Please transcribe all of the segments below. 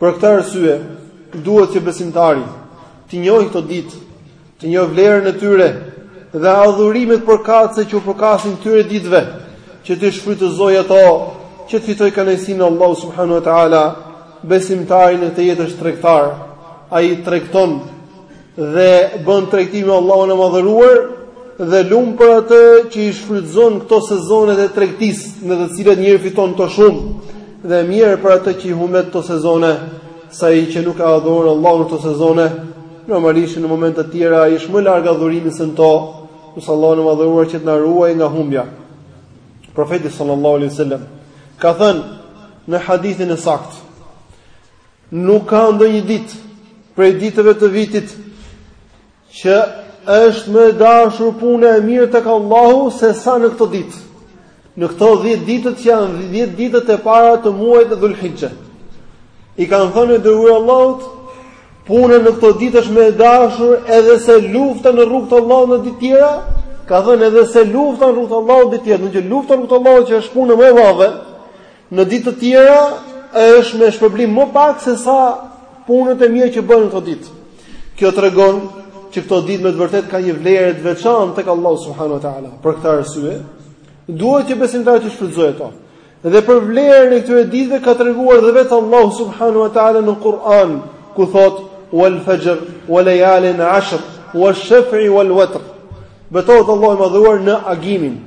Për këtë arsye, duhet që besimtari të njohë këto ditë, të njohë vlerën e tyre dhe adhurimet përkatëse që u përkasin këtyre ditëve, që t'i shfrytëzojë ato, që të fitojë kënaqësinë e Allahut subhanahu wa taala. Besimtari në këtë jetë është tregtar, ai tregton dhe bën tregti me Allahun e Madhëruar dhe lum për atë që i shfrytëzon këto sezonet e tregtisë në të cilat njeriu fiton të shumë dhe mjerë për atë që i humbet këto sezone se ai që nuk e adhuron Allahun në këto sezone normalisht në momente të tjera ai është më larg adhurimit se në to lusim Allahun e Madhëruar që të na ruaj nga humbja profeti sallallahu alaihi wasallam ka thënë në hadithin e saktë Nuk ka ndonjë ditë prej ditëve të vitit që është më e dashur puna e mirë tek Allahu se sa në këto ditë. Në këto 10 ditë që janë 10 ditët e para të muajit Dhulhixhe. I kanë thënë o i dërguar i Allahut, puna në këto ditë është më e dashur edhe se lufta në rrugt të Allahut në ditë tjera, ka thënë edhe se lufta në rrugt të Allahut ditë tjera, pra që lufta në rrugt të Allahut që është puna më e madhe. Në ditë të tjera është me shpërblim më pak se sa punët e mira që bëhen në këto ditë. Kjo tregon që këto ditë me të vërtetë kanë një vlerë të veçantë tek Allahu subhanahu wa taala. Për këtë arsye, duhet që besimtari t'i shfrytëzojë ato. Dhe për vlerën e këtyre ditëve ka treguar dhe vetë Allahu subhanahu wa taala në Kur'an, ku thot: "Wal fajr wa layalin 'ashr wa shaf'i wal watr." Betohet Allahu i madhëruar në agimin,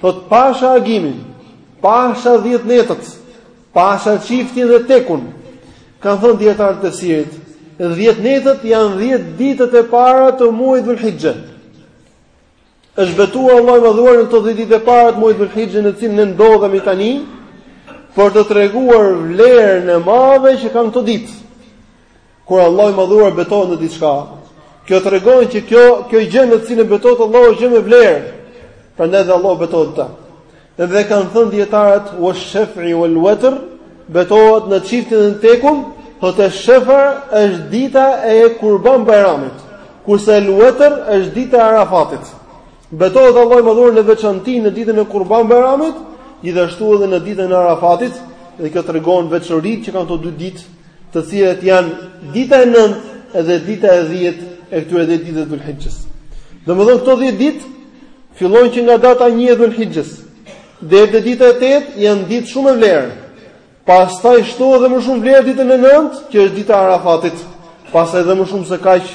Thot pasha agimin, pasha 10 netët, pasha çiftin dhe tekun. Kanë thënë dijetarët e tefsirit, 10 netët janë 10 ditët e para të muajit Dhulhixhe. Është betuar Allahu i madhëruar në këto 10 ditët e para të muajit Dhulhixhe në të cilin ne ndodhemi tani për të treguar vlerën e madhe që kanë këto ditë. Kur Allahu i madhëruar betohet në diçka, kjo tregon që kjo kjo gjë në të cilën betohet Allahu është gjë me vlerë. Prandaj dhe Allahu betohet në të. Dhe kanë thënë dijetarët wa shaf'i wal watr betohet në çiftin dhe në tekun, thotë esh-shef' është dita e kurban bajramit, kurse el wetër është dita e arafatit. Betohet Allahu i Madhëruar në veçanti në ditën e Kurban Bajramit, gjithashtu edhe në ditën e Arafatit, dhe kjo tregon veçoritë që kanë këto dy ditë, të cilat janë dita e 9 dhe dita e 10 e këtyre 10 ditëve të Dhulhixhes. Domethënë këto 10 ditë fillojnë që nga data 1 e Dhulhixhes deri te dita e 8 janë ditë shumë me vlerë. Pastaj shtohet edhe më shumë vlera ditën e 9, që është dita e Arafatit. Pastaj edhe më shumë se kaq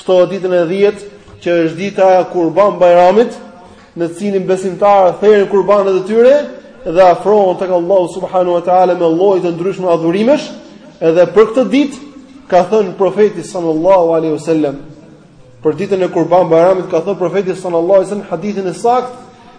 shtohet ditën e 10, që është dita e Kurban Bajramit, në të cilin besimtarët therin kurbanet e tyre dhe afrohen tek Allahu subhanahu wa taala me lloje të ndryshme adhurimesh, edhe për këtë ditë ka thënë profeti sallallahu alaihi wasallam për ditën e Kurban Bajramit ka thënë profeti sallallahu alaihi wasallam hadithin e saktë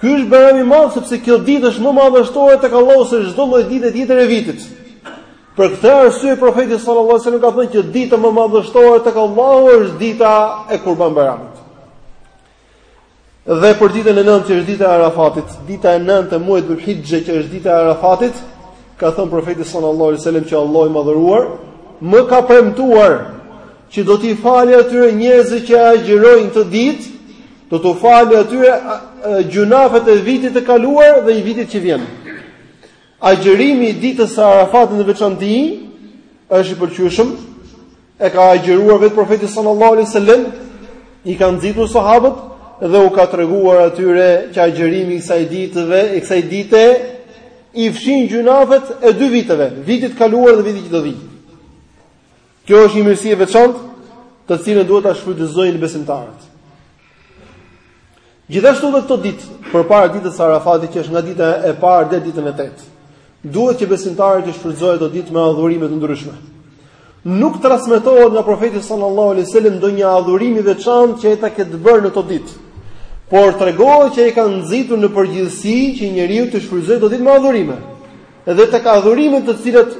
Ky është Bajrami i madh sepse kjo ditë është më madhështore tek Allahu se çdo lloj dite tjetër e vitit. Për këtë arsye profeti sallallahu alajhi wasallam ka thënë që dita më madhështore tek Allahu është dita e Kurban Bajramit. Dhe për ditën e 9 që është dita e Arafatit, dita e 9 e muajit Dhulhixhe që është dita e Arafatit, ka thënë profeti sallallahu alajhi wasallam që Allahu i madhëruar më ka premtuar që do t'i falë atyre njerëzve që agjërojnë këtë ditë Do t'u falë atyre gjynahet e vitit të kaluar dhe i vitit që vjen. Agjërimi i ditës së Arafatit në veçanti është i pëlqyeshëm. E ka agjëruar vetë profeti sallallahu alaihi wasallam, i ka nxitur sahabët dhe u ka treguar atyre që agjërimi i kësaj ditëve, i kësaj dite i fshin gjynahet e dy viteve, vitit të kaluar dhe vitit që do vijë. Kjo është një mirësi e veçantë, të cilën duhet ta shfrytëzojnë besimtarët. Gjithashtu edhe këto ditë, përpara ditës së Arafatit, që është nga dita e parë deri ditën e tetë, duhet që besimtarët t'i shfrytëzojnë ato ditë me adhurime të ndryshme. Nuk transmetohet nga profeti sallallahu alaihi wasallam ndonjë adhurim i veçantë që ai ta ketë bërë në këto ditë. Por tregohet që ai ka nxitur në përgjithësi që njeriu t'i shfrytëzojë këto ditë me adhurime. Edhe tek adhurimet të cilat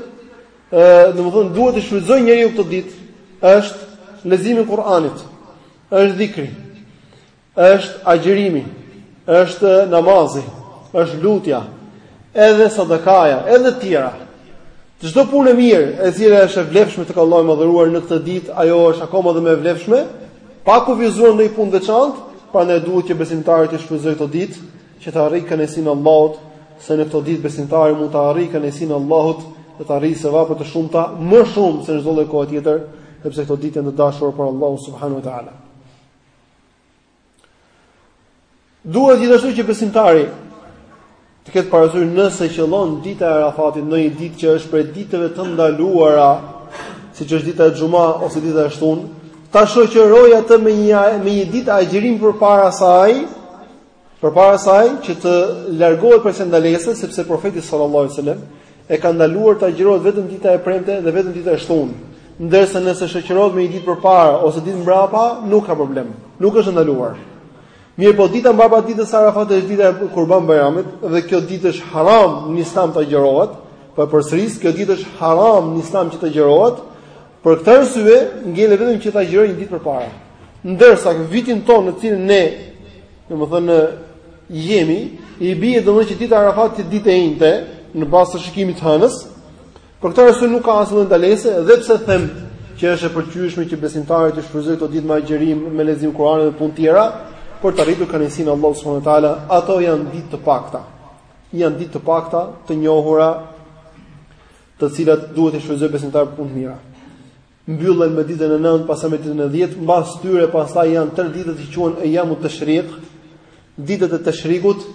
Ë, domethënë duhet të shfrytëzojë njeriu këto ditë është leximi i Kur'anit, është dhikri, është agjërimi, është namazi, është lutja, edhe sadakaja, edhe tjera. Çdo punë e mirë, e cila është e vlefshme tek Allahu i Madhëruar në këtë ditë, ajo është akoma dhe më e vlefshme, pa kufizuar ndonjë punë të veçantë, prandaj duhet që besimtarët të shfrytëzojnë këto ditë që ta arrijë kënaqësinë e Allahut, se në këto ditë besimtari mund ta arrijë kënaqësinë e Allahut, dhe të arrijë sevape të shumta, më shumë se në çdo lloj kohe tjetër, sepse këto ditë janë të dashura për Allahun subhanahu taala. Duhet gjithashtu që besimtari të ketë parasysh nëse qëllon dita e Arafatit në një ditë që është prej ditëve të ndaluara, siç është dita e Xhuma ose dita e Shtunë, ta shoqërojë atë me një me një ditë agjërim përpara saj, Përpara saj që të largohet prej ndalesës, sepse profeti sallallahu alajhi wasallam e ka ndaluar të agjërohet vetëm dita e premte dhe vetëm dita e shtunë, ndërsa nëse shoqërohet me një ditë përpara ose ditë mbrapa, nuk ka problem. Nuk është e ndaluar. Mirëpo dita mbrapa ditës së Arafatit është dita e Kurban Bajramit dhe kjo ditë është haram në Islam të agjërohet, po e përsëris kjo ditë është haram në Islam që të agjërohet, Për këtë arsye, ngel vetëm që ta agjërojë një ditë përpara. Ndërsa vitin tonë në cilin ne, domethënë jemi, i bie domethënë që dita e Arafatit të jetë ditë e enjte në bazë të shikimit të hënës. Për këtë arsye nuk ka asnjë lloj ndalese, edhe pse them që është e pëlqyeshme që besimtari t'i shfrytëzojë këto ditë me agjërim, me lexim Kur'ani dhe punë tjera, për të arritur kënaqësinë e Allahut subhanuhu teala, ato janë ditë të pakta. Janë ditë të pakta të njohura të cilat duhet t'i shfrytëzojë besimtari për punë të mira. Mbyllen me ditën e 9, pastaj me ditën e 10, mbas tyre pastaj janë tre ditë që quhen Ejamu Teshrik, ditët e Teshrikut,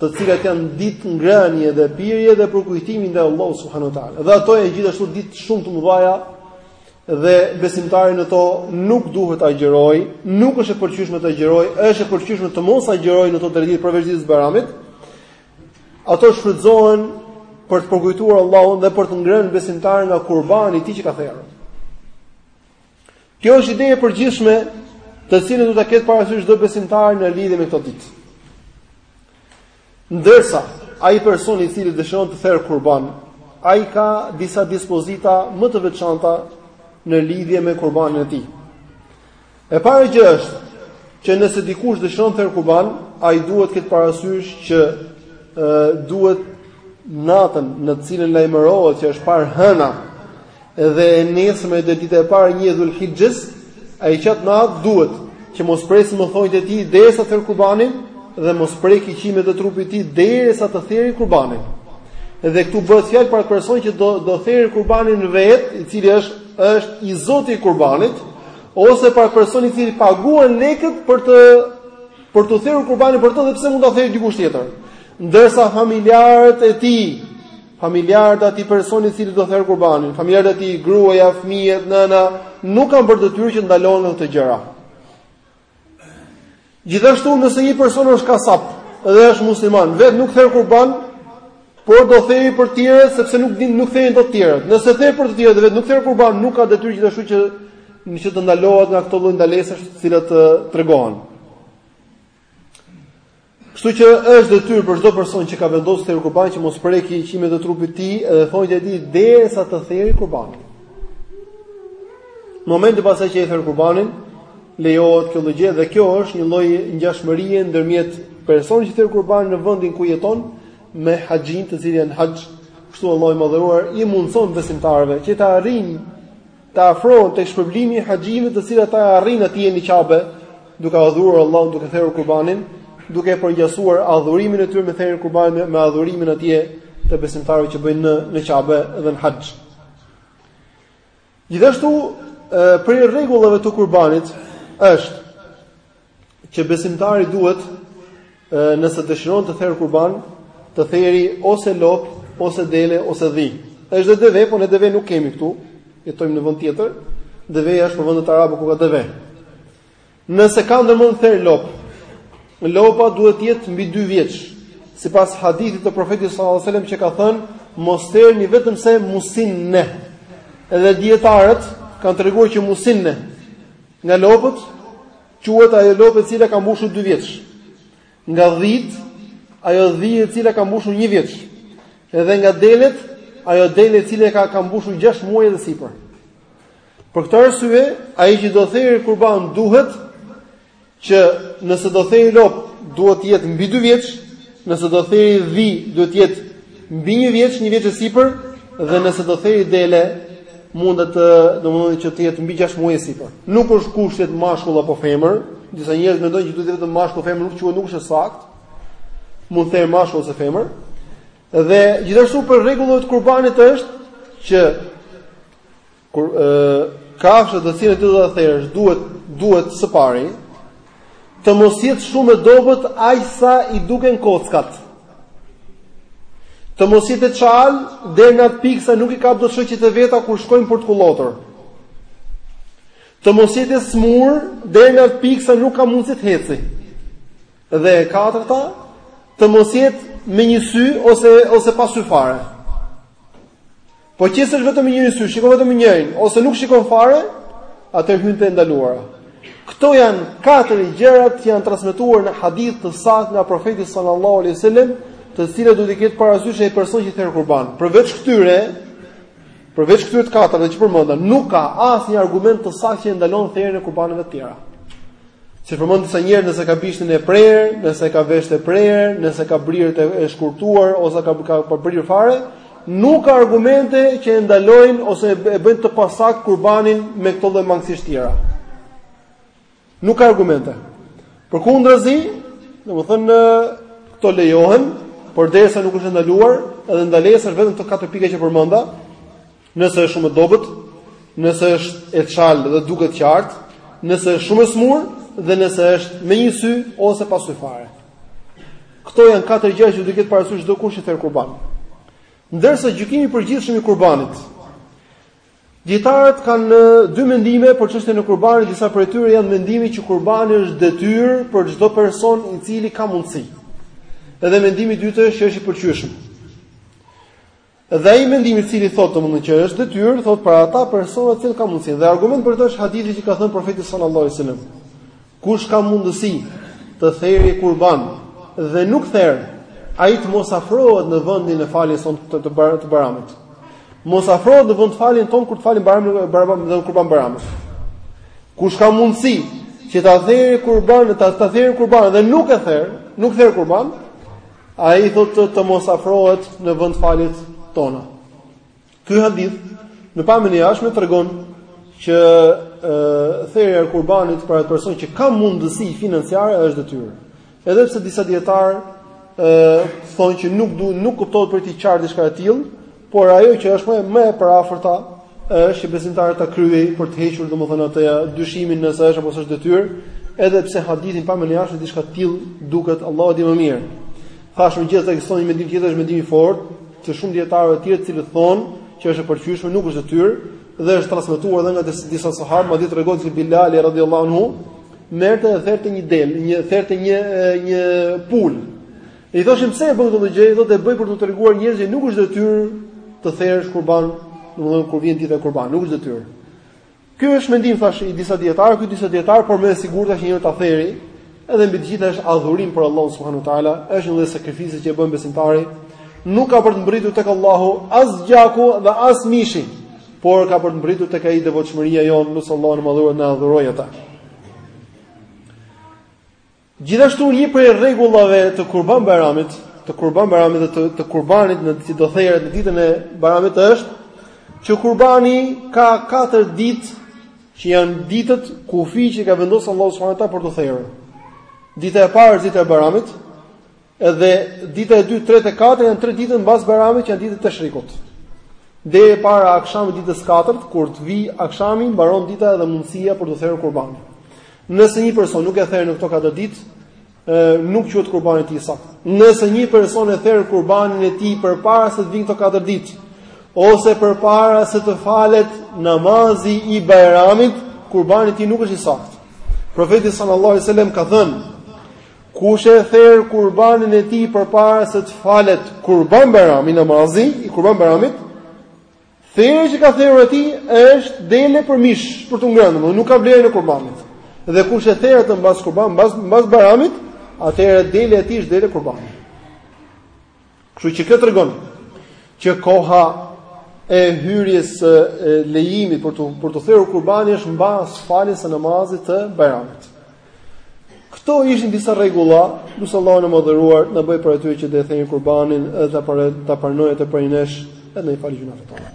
të cilat janë ditë ngrënie dhe pirje dhe përkujtimi ndaj Allahut subhanuhu teala. Dhe ato janë gjithashtu ditë shumë të mëdhaja dhe besimtari në to nuk duhet të agjëroj, nuk është e pëlqyeshme të agjëroj, është e pëlqyeshme të mos agjëroj në to tre ditë përveç ditës së Bajramit. Ato shfrytëzohen për të përkujtuar Allahun dhe për të ngrënë besimtari nga kurbani i tij që ka therë. Kjo është ideja e përgjithshme, të cilën duhet ta ketë parasysh çdo besimtar në lidhje me këto ditë. Ndërsa ai person i cili dëshiron të therë kurban, ai ka disa dispozita më të veçanta në lidhje me kurbanin e tij. E para gjë është që nëse dikush dëshiron të therë kurban, ai duhet të ketë parasysh që ë duhet natën në të cilën lajmërohet që është parë hëna dhe e nesërmja do ditë e parë një dhul hixhes, ai qat natë duhet që mos presi më thonjtë e tij derisa të therë kurbanin dhe mos preki qimet e trupit të tij derisa të theri kurbanin. Dhe këtu bëhet fjalë për atë person që do do theri kurbanin vetë, i cili është është i zoti i kurbanit, Ose personi i cili paguan lekët për të për të therur kurbanin për të dhe pse mund ta therë dikush tjetër. Ndërsa familjarët e tij, familjarët e atij personi i cili do theri kurbanin, familjarët e tij, gruaja, fëmijët, nëna, nuk kanë për detyrë që të ndalohen nga këto gjëra. Gjithashtu nëse një person është kasap dhe është musliman, vetë nuk ther kurban, por do theri për tjerët sepse nuk din nuk therin dot tjerët. Nëse ther për të tjerët dhe vetë nuk ther kurban, nuk ka detyrë gjithashtu që në që të ndalohet nga këto lloj ndalesash të cilat të tregohen. Kështu që është detyrë për çdo person që ka vendosur therë kurban që mos preki qimet e trupit të tij dhe thonjtë e tij derisa të theri kurbanin. Në momentin pastaj që e ther kurbanin, lejohet kjo lloj gjë dhe kjo është një lloj ngjashmërie ndërmjet personit që ther kurban në vendin ku jeton me haxhinë i cili është në haxh, kështu Allahu i madhëruar i mundëson besimtarëve që të arrijnë Të afrohen tek shpërblimi i haxhinjve të cilat ata arrijnë atje në Qabe, duke adhuruar Allahun, duke therur kurbanin, duke e përngjasuar adhurimin e tyre me therjen e kurbanit me adhurimin atje të besimtarëve që bëjnë në në Qabe dhe në haxh. Gjithashtu, prej rregullave të kurbanit është që besimtari duhet nëse dëshiron të therë kurban, të theri ose lopë, ose dele, ose dhi. Është dhe deve, por ne deve nuk kemi këtu. Jetojmë në vend tjetër. Deve është për vendet arabe ku ka deve. Nëse ka ndërmend të therë lopë, lopa duhet të jetë mbi 2 vjeç, sipas hadithit të profetit sallallahu alajhi wasallam që ka thënë, mos therni vetëm se musinne. Edhe dijetarët kanë treguar që musinne Nga lopët quhet ajo lopë e cila ka mbushur 2 vjeç. Nga dhitë ajo dhi e cila ka mbushur 1 vjeç. Edhe nga delet ajo dele e cila ka ka mbushur 6 muaj dhe sipër. Për këtë arsye, ai që do theri kurban duhet që nëse do theri lopë duhet të jetë mbi 2 vjeç, nëse do theri dhi duhet të jetë Mbi një vjeç, një vjeç e sipër dhe nëse do theri dele, mundet të, domethënë që të jetë mbi 6 muaj e sipër. Nuk është kusht të jetë mashkull apo femër, disa njerëz mendojnë që duhet vetëm mashkull, femër nuk quhet, nuk është saktë. Mund të therë mashkull ose femër. Dhe gjithashtu prej rregullave të kurbanit është që Kur ë kafsha të cilën ti do ta therësh, duhet duhet së pari të mos jetë shumë e dobët aq sa i duken kockat. Të mos jetë e çalë deri në atë pikë sa nuk i kap dot shoqet e veta kur shkojnë për të kullotur. Të mos jetë e sëmurë deri në atë pikë sa nuk ka mundësi të heci. Dhe e katërta, të mos jetë me një sy ose ose pa sy fare. Po qe se është vetëm me njërin sy, shikon vetëm me njërin ose nuk shikon fare, atëherë hyn te e ndaluara. Këto janë katër gjërat që janë transmetuar në hadith të saktë nga profeti sallallahu alaihi wasallam, të cilat duhet t'i ketë parasysh ai person që ther kurban. Përveç këtyre, përveç këtyre të katërtave që përmenda, nuk ka asnjë argument të saktë që e ndalon therjen e kurbaneve të tjera. Siç përmend disa njerëz nëse ka bishtin e prerë, nëse ka vesht e prerë, nëse ka brirët e shkurtuar ose ka ka pa brirë fare, nuk ka argumente që e ndalojnë ose e bëjnë të pasaktë kurbanin me këto lloj mangësish tjera. Nuk ka argumente. Përkundrazi, domethënë këto lejohen, por derisa nuk është ndaluar, edhe ndalesa është vetëm këto katër pika që përmenda, Nëse është shumë e dobët, nëse është e çalë dhe duket qartë, nëse është shumë e smur dhe nëse është me një sy ose pa sy fare. Këto janë katër gjëra që duhet t'i ketë parasysh çdokush i cili ther kurban. Ndërsa gjykimi i përgjithshëm i kurbanit. Dijetarët kanë dy mendime për çështjen e kurbanit, disa prej tyre janë mendimi që kurbani është detyrë për çdo person i cili ka mundësi. Edhe mendimi i dytë është që është i pëlqyeshëm. Dhe ai mendim i cili thotë domethënë që është detyrë, thotë për ata persona të cilët kanë mundësi. Dhe argument për këtë është hadithi që ka thënë profeti sallallahu alajhi wasallam. Kush ka mundësi të theri kurban dhe nuk therr, ai të mos afrohet në vendin e faljes sonë të të, baj, të bajramit. Mos afrohet në vendfaljen tonë kur të falim bajramin, bajramin e kurban bajramit. Kush ka mundësi që ta theri kurban, ta ta theri kurban dhe nuk e therr, nuk therr kurban, Ai thotë të mos afrohet në vendfaljet tona. Ky hadith në pamjen e jashtme tregon që therja e kurbanit për atë person që ka mundësi financiare është detyrë. Edhe pse disa dijetarë thonë që nuk du, nuk kuptohet prej tij qartë diçka e tillë, Por ajo që është më e përafërta është që besimtari ta kryejë për të hequr domethënë atë dyshimin nëse është apo s'është detyrë, edhe pse hadithi në pamjen e jashtme diçka e tillë duket Allahu di më mirë. Thashë megjithëse ekziston një mendim tjetër është mendim i fortë të shumë dijetarëve të tjerë të cilët thonë që është e pëlqyeshme, nuk është detyrë dhe është transmetuar edhe nga disa sahabë, madje tregohet se Bilali radhiyallahu anhu merrte edhe therte një gjel, një therte një një pulë. I thoshin pse e bën këtë gjë, thotë e bëj për t'u treguar njerëzve nuk është detyrë të therësh kurban, domethënë kur vjen dita e kurban, nuk është detyrë. Ky është mendim thashë i disa dijetarë, i disa dijetarëve, por më e sigurt është njeriu ta theri, edhe mbi të gjitha është adhurim për Allahun subhanuhu teala, është një lloj sakrifice që e bën besimtari. Nuk ka për të mbritur tek Allahu as gjaku dhe as mishi, por ka për të mbritur tek ai devotshmëria jonë, lus Allahun të na e dhurojë atë. Gjithashtu një prej rregullave të Kurban Bajramit, të Kurban Bajramit dhe të, të Kurbanit në ditë do theret në ditën e Bajramit është që Kurbani ka 4 ditë që janë ditët kufi që i ka vendosur Allahu subhanahu wa taala për të therë. Dita e parë është dita e Bajramit, Edhe dita e dytë, tretë e katërt janë tre ditë mbas Bajramit që janë ditët e teshrikut. Deri para akshamit ditës katërt, kur të vi akshami, mbaron dita edhe mundësia për t'u therë kurbani. Nëse një person nuk e ther në këto katër ditë, nuk quhet kurbani i tij i saktë. Nëse një person e ther kurbanin e tij përpara se të vinë këto katër ditë, ose përpara se të falet namazi i Bajramit, kurbani i tij nuk është i saktë. Profeti sallallahu alajhi wasallam ka thënë: Kush e therr kurbanin e tij përpara se të falet kurban Bajrami namazi i kurban Bajramit, therja që ka therur e tij është dele për mish, për të ngrënë, domethënë nuk ka vlerën e kurbanit. Dhe kush e therr atë mbas kurban, mbas mbas Bajramit, atëherë dele e tij është dele kurban. Kështu që kjo tregon që koha e hyrjes së lejimit për të për t'u therur kurbani është mbas faljes së namazit të Bajramit. Këto ishin disa rregulla, lus Allahun e Madhëruar, të na bëjë prej atyre që do e therin kurbanin edhe ta parë ta pranojë atë prej nesh edhe na falë gjynahet tona.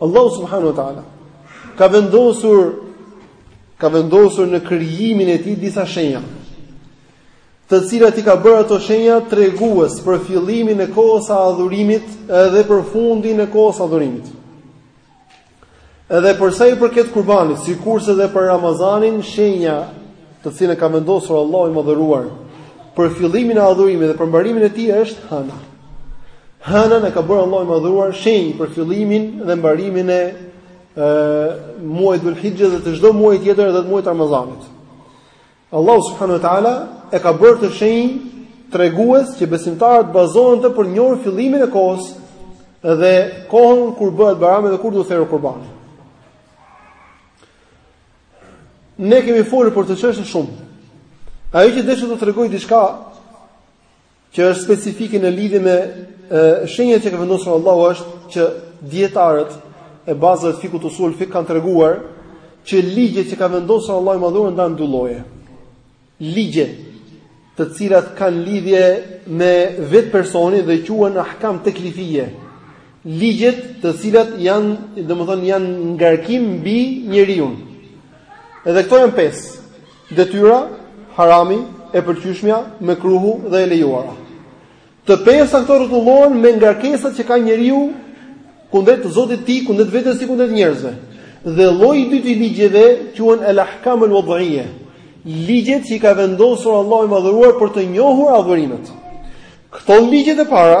Allahu subhanahu wa taala ka vendosur ka vendosur në krijimin e tij disa shenja, të cilat i ka bërë ato shenja tregues për fillimin e kohës së adhurimit dhe për fundin e kohës së adhurimit. Edhe për sa i përket kurbanit, sikurse edhe për Ramazanin, shenja të cilën ka vendosur Allahu i Madhëruar për fillimin e adhurimit dhe për mbarimin e tij është hana. Hanën e ka bërë Allahu i Madhëruar shenjë për fillimin dhe mbarimin e muajit Dhul-Hixhe dhe të çdo muaji tjetër edhe të muajit Ramazanit. Allahu subhanahu wa taala e ka bërë atë shenjë tregues që besimtarët të bazohen në të për të njohur fillimin e kohës dhe kohën kur bëhet Bajrami dhe kur do theret kurbani. Ne kemi folur për këtë çështje shumë. Ajo që desha t'ju tregoj diçka Që është specifike në lidhje me shenjat që ka vendosur Allahu është që dietarët e bazave të fikut usul fik kanë treguar që ligjet që ka vendosur Allahu i madhëruar ndahen dy lloje. Ligje të cilat kanë lidhje me vetë personin dhe quhen ahkam teklifie. Ligjet të cilat janë, domethënë janë ngarkim mbi njeriun. Edhe këto janë pesë. Detyra, harami, e pëlqyeshmja, mekruhu dhe e lejuara. Të pesta këto rrotullohen me ngarkesat që ka njeriu kundrejt Zotit të tij, kundrejt vetes së tij, kundrejt njerëzve. Dhe lloji i dytë i ligjeve quhen al-ahkam al-wad'iyya, ligjet që i ka vendosur Allahu i Madhëruar për të njohur adhurimet. Këto ligjet e para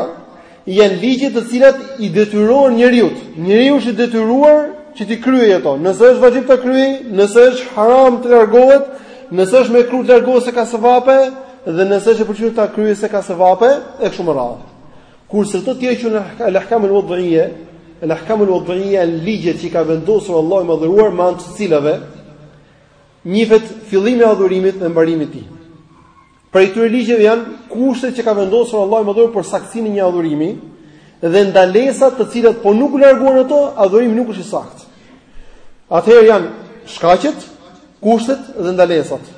janë ligje të cilat i detyrohen njeriut. Njeriu është i detyruar që t'i kryejë ato. Nëse është vaxhib ta kryejë, nëse është haram të largohet, nëse është mekruh të largohet se ka sevape dhe nëse është e pëlqyer ta kryejë se ka sevape e kështu me radhë. Kurse këto të tjerat quhen al-ahkam al-wad'iyya, al-ahkam al-wad'iyya janë ligje që i ka vendosur Allahu i madhëruar me anë të cilave njifet fillimi i adhurimit dhe mbarimi i tij. Prej këtyre ligjeve janë kushtet që ka vendosur Allahu i Madhëruar për saktësinë e një adhurimi dhe ndalesat të cilat po nuk u larguan ato, adhurimi nuk është i saktë. Atëherë janë shkaqet, kushtet dhe ndalesat.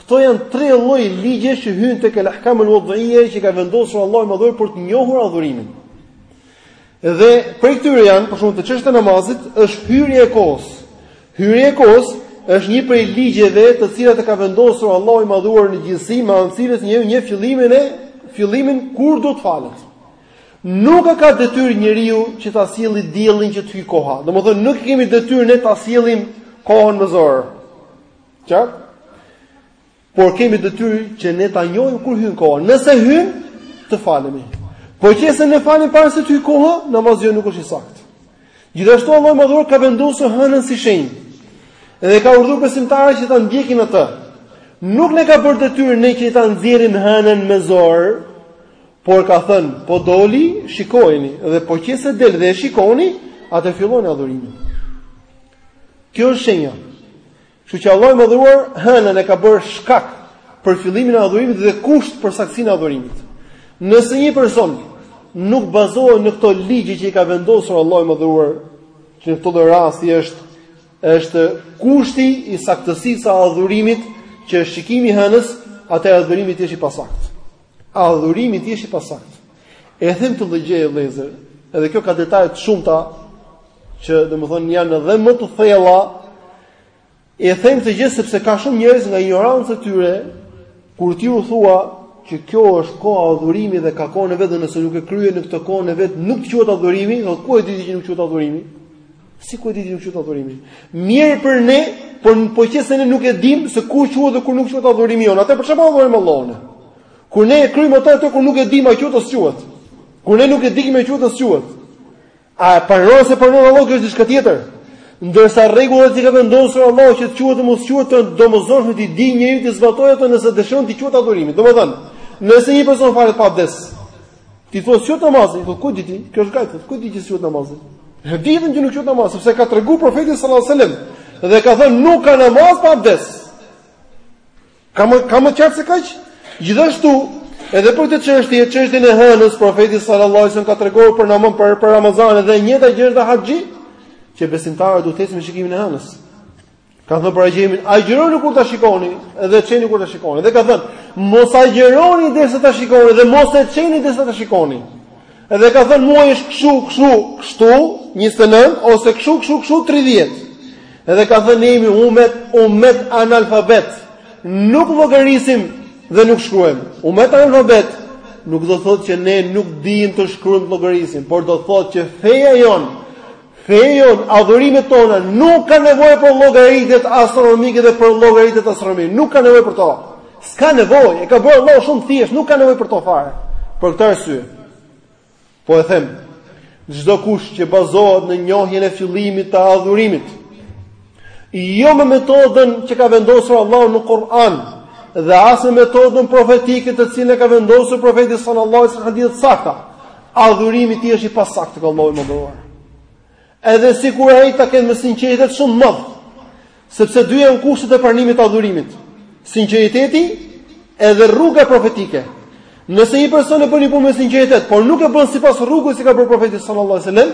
Këto janë tre lloj ligjesh që hyjnë tek al-ahkamul wad'iyya që ka vendosur Allahu i Madhëruar për të njohur adhurimin. Dhe prej këtyre janë, për shembull, te çështja e namazit, është hyrja e kohës. Hyrja e kohës është një prej ligjeve të cilat e ka vendosur Allahu i Madhëruar në gjithësi, me anë të cilës njeriu njeh fillimin e fillimin kur do të falet. Nuk e ka detyrë njeriu që ta sjelli diellin që të hyjë koha. Domethënë nuk kemi detyrë ne ta sjellim kohën me zor. Qartë? Por kemi detyrë që ne ta njohim kur hyn koha. Nëse hyn, të falemi. Po qe se ne falemi para se të hyjë koha, namazi nuk është i saktë. Gjithashtu Allahu i madhëruar ka vendosur hënën si shenjë. Edhe ka urdhëruar besimtarët që ta ndjekin atë. Nuk ne ka bërë detyrë ne që ta nxjerrim hënën me zor, por ka thënë, po doli, shikojeni, dhe po qe se del dhe e shikoni, atëherë filloni adhurimin. Kjo është shenja. Kështu që Allahu i Madhëruar hënën e ka bërë shkak për fillimin e adhurimit dhe kusht për saktësinë e adhurimit. Nëse një person nuk bazohet në këto ligje që i ka vendosur Allahu i Madhëruar, që në këtë rast është është kushti i saktësisë së adhurimit që është shikimi i hënës, atëherë adhurimi i tij është i pasaktë. Adhurimi i tij është i pasaktë. E them këtë gjë vëllezër, edhe kjo ka detaje të shumta që domethënë janë edhe më të thella. E them këtë gjë sepse ka shumë njerëz nga ignoranca e tyre kur ti u thua që kjo është kohë adhurimi dhe ka kohën e vet dhe nëse nuk e kryen në këtë kohën e vet nuk quhet adhurimi, po ku e di ti që nuk quhet adhurimi? Si ku e di që nuk quhet adhurimi? Mirë për ne, por po qe se ne nuk e dimë se kur quhet dhe kur nuk quhet adhurimi jonë, atëherë për çfarë po adhurojmë Allahun? Kur ne e kryejmë ato ato kur nuk e dimë a quhet a s'quhet. Kur ne nuk e dimë a quhet a s'quhet. A e pranon s'e pranon Allahu është diçka tjetër? Ndërsa rregullat që ka vendosur Allahu që të quhet a të mos quhet është e domosdoshme t'i dijë njeriu t'i zbatojë ato nëse dëshon t'i quhet adhurimi. Domethënë, nëse një person falet pa abdes, t'i thuash s'quhet namazi, po ku di ti? Kjo është gajb, ku di ti që s'quhet namazi? Ne e dimë që nuk quhet namaz, sepse ka treguar profeti sallallahu alajhi wasallam dhe ka thënë nuk ka namaz pa abdes. Ka më, ka më qartë se kaq? Gjithashtu, edhe për këtë çështje, çështjen e hënës, profeti sallallahu alajhi wasallam ka treguar për namaz për, për Ramazan dhe e njëjta gjë është haxhi, që besimtarët duhet të ecin me shikimin e hënës. Ka thënë për agjërimin, agjëroni kur ta shikoni, dhe çeleni kur ta shikoni. Dhe ka thënë, mos agjëroni derisa ta shikoni dhe mos e çelni derisa ta shikoni. Dhe ka thënë muaji është kshu, kshu, kështu, 29 ose kshu, kshu, kshu, 30. Dhe ka thënë ne jemi umet, umet analfabet. Nuk llogarisim dhe nuk shkruajmë. Umet analfabet nuk do thotë që ne nuk dimë të shkruajmë të llogarisim, por do thotë që feja jonë Feja jonë, adhurimet tona nuk kanë nevojë për llogaritjet astronomike dhe për llogaritjet astronomike, nuk kanë nevojë për to. S'ka nevojë, e ka bërë Allahu shumë të thjeshtë, nuk ka nevojë për to fare. Për këtë arsye, po e them, çdo kush që bazohet në njohjen e fillimit të adhurimit, Jo me metodën që ka vendosur Allahu në Kur'an dhe as me metodën profetike të cilën e ka vendosur profeti sallallahu alaihi wasallam në hadithet e sakta. Adhurimi i tij është i pasaktë tek Allahu i madhëruar. Edhe sikur ai ta ketë me sinqeritet shumë të madh, sepse dy janë kushtet e pranimit të adhurimit. Sinqeriteti edhe rruga profetike. Nëse një person e bën një punë me sinqeritet, por nuk e bën sipas rrugës siç e ka bërë profeti sallallahu alaihi wasallam,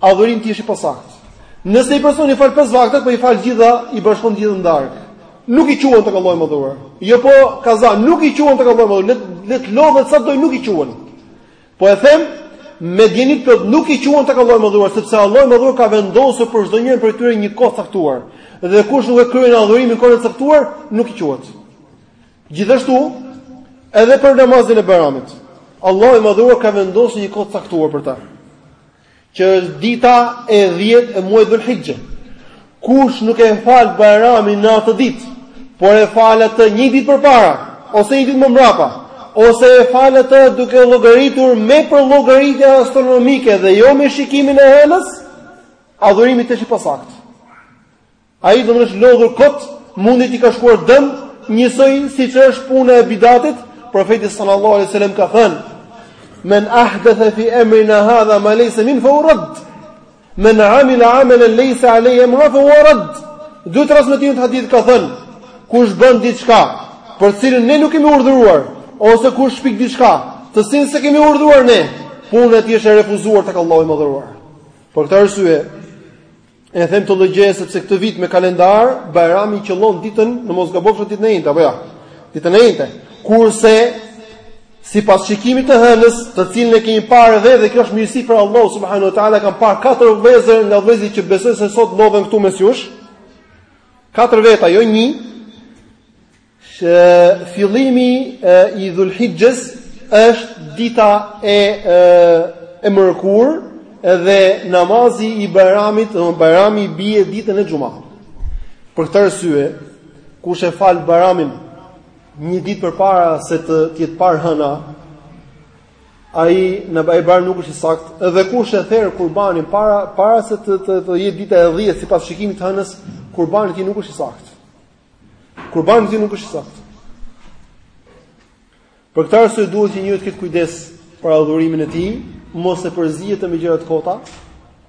Adhurimi i tij është i pasaktë. Nëse një person i fal pesë vaktet, po i fal të gjitha, i bashkon të gjitha në darkë. Nuk i quhen tek Allahu i madhëruar. Jo po kaza, nuk i quhen tek Allahu i madhëruar. Le le të lodhet sa të dojë nuk i quhen. Po e them me dijeni të plotë nuk i quhen tek Allahu i madhëruar, sepse Allahu i madhëruar ka vendosur për çdo njëri prej tyre një kohë të caktuar. Dhe kush nuk e kryen adhurimin në kohën e caktuar, nuk i quhet. Gjithashtu, edhe për namazin e Bajramit. Allahu i madhëruar ka vendosur një kohë të caktuar për ta. që është dita e 10 e muajit Dhulhijja. Kush nuk e fal Bajramin në atë ditë, por e fal atë një ditë përpara ose një ditë më mbrapa, ose e fal atë duke llogaritur me përllogaritje astronomike dhe jo me shikimin e hënës, adhurimi i tij është i pasaktë. Ai domethënë është lodhur kot, mundi i tij ka shkuar dëm, njësoj siç është puna e bidatit, profeti sallallahu alaihi wasallam ka thënë: "Men ahdatha fi amrina hadha ma laysa minhu fahuwa radd, men amila amalan laysa alayhi amruna fahuwa radd." Dy transmetime të hadithit ka thënë: "Kush bën diçka për të cilën ne nuk kemi urdhëruar, ose kush shpik diçka të cilën s'e kemi urdhëruar ne, puna e tij është e refuzuar tek Allahu i Madhëruar." Për këtë arsye, E them këtë gjë sepse këtë vit me kalendar Bajrami qëllon ditën në mos gabofsha ditën e enjte apo jo. Ja, ditën e enjte. Kurse sipas shikimit të hënës, të cilin e kemi parë vetë dhe kjo është mirësi prej Allahut subhanahu wa taala, e kanë parë katër vëllezër nga vëllezërit që besoj se sot ndodhen këtu mes jush. Katër veta, jo një. Që fillimi i Dhul-Hixhes është dita e e mërkurë dhe namazi i Bajramit, domethënë Bajrami bie ditën e xhuma. Për këtë arsye, kush e fal Bajramin një ditë përpara se të jetë parë hëna, ai ai Bajram nuk është i saktë, edhe kush e therr kurbanin para para se të të, të jetë dita e 10 sipas shikimit të hënës, kurbani i tij nuk është i saktë. Kurbani i tij nuk është i saktë. Për këtë arsye duhet që njeriu të ketë kujdes për adhurimin e tij, mos e përziejë atë me gjëra të kota,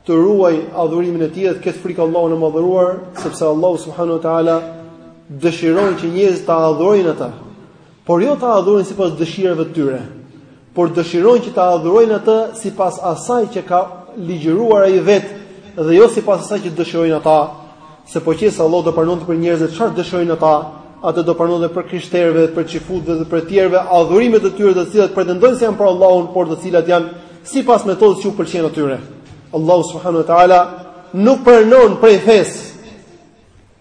të ruaj adhurimin e tij dhe të ketë frikë Allahun e madhëruar, sepse Allahu subhanahu wa taala dëshiron që njerëzit ta adhurojnë atë, por jo ta adhurojnë sipas dëshirave të tyre. por dëshiron që ta adhurojnë atë sipas asaj që ka ligjëruar ai vetë dhe jo sipas asaj që dëshirojnë ata, se po qe se Allahu do pranonte prej njerëzve çfarë dëshirojnë ata, atëherë do pranonte prej krishterëve dhe prej çifutëve dhe prej të tjerëve adhurimet e tyre të cilat pretendojnë se janë për Allahun, por të cilat janë sipas metodës që u pëlqen atyre. Allahu subhanahu wa taala nuk pranon prej fesë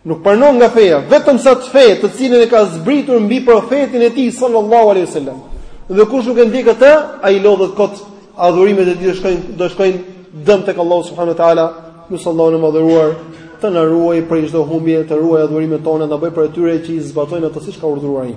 Nuk pranon nga feja vetëm se atë fe, të cilën e ka zbritur mbi profetin e tij sallallahu alaihi wasallam. Dhe kush nuk e ndjek këtë, ai lodhet kot. Adhurimet e tij do shkojnë do shkojnë dëm tek Allahu subhanahu wa taala, lusim Allahun e madhëruar, të na ruaj prej çdo humbje, të ruaj adhurimet tona, na bëj prej atyre që i zbatojnë ato siç ka urdhëruar ai.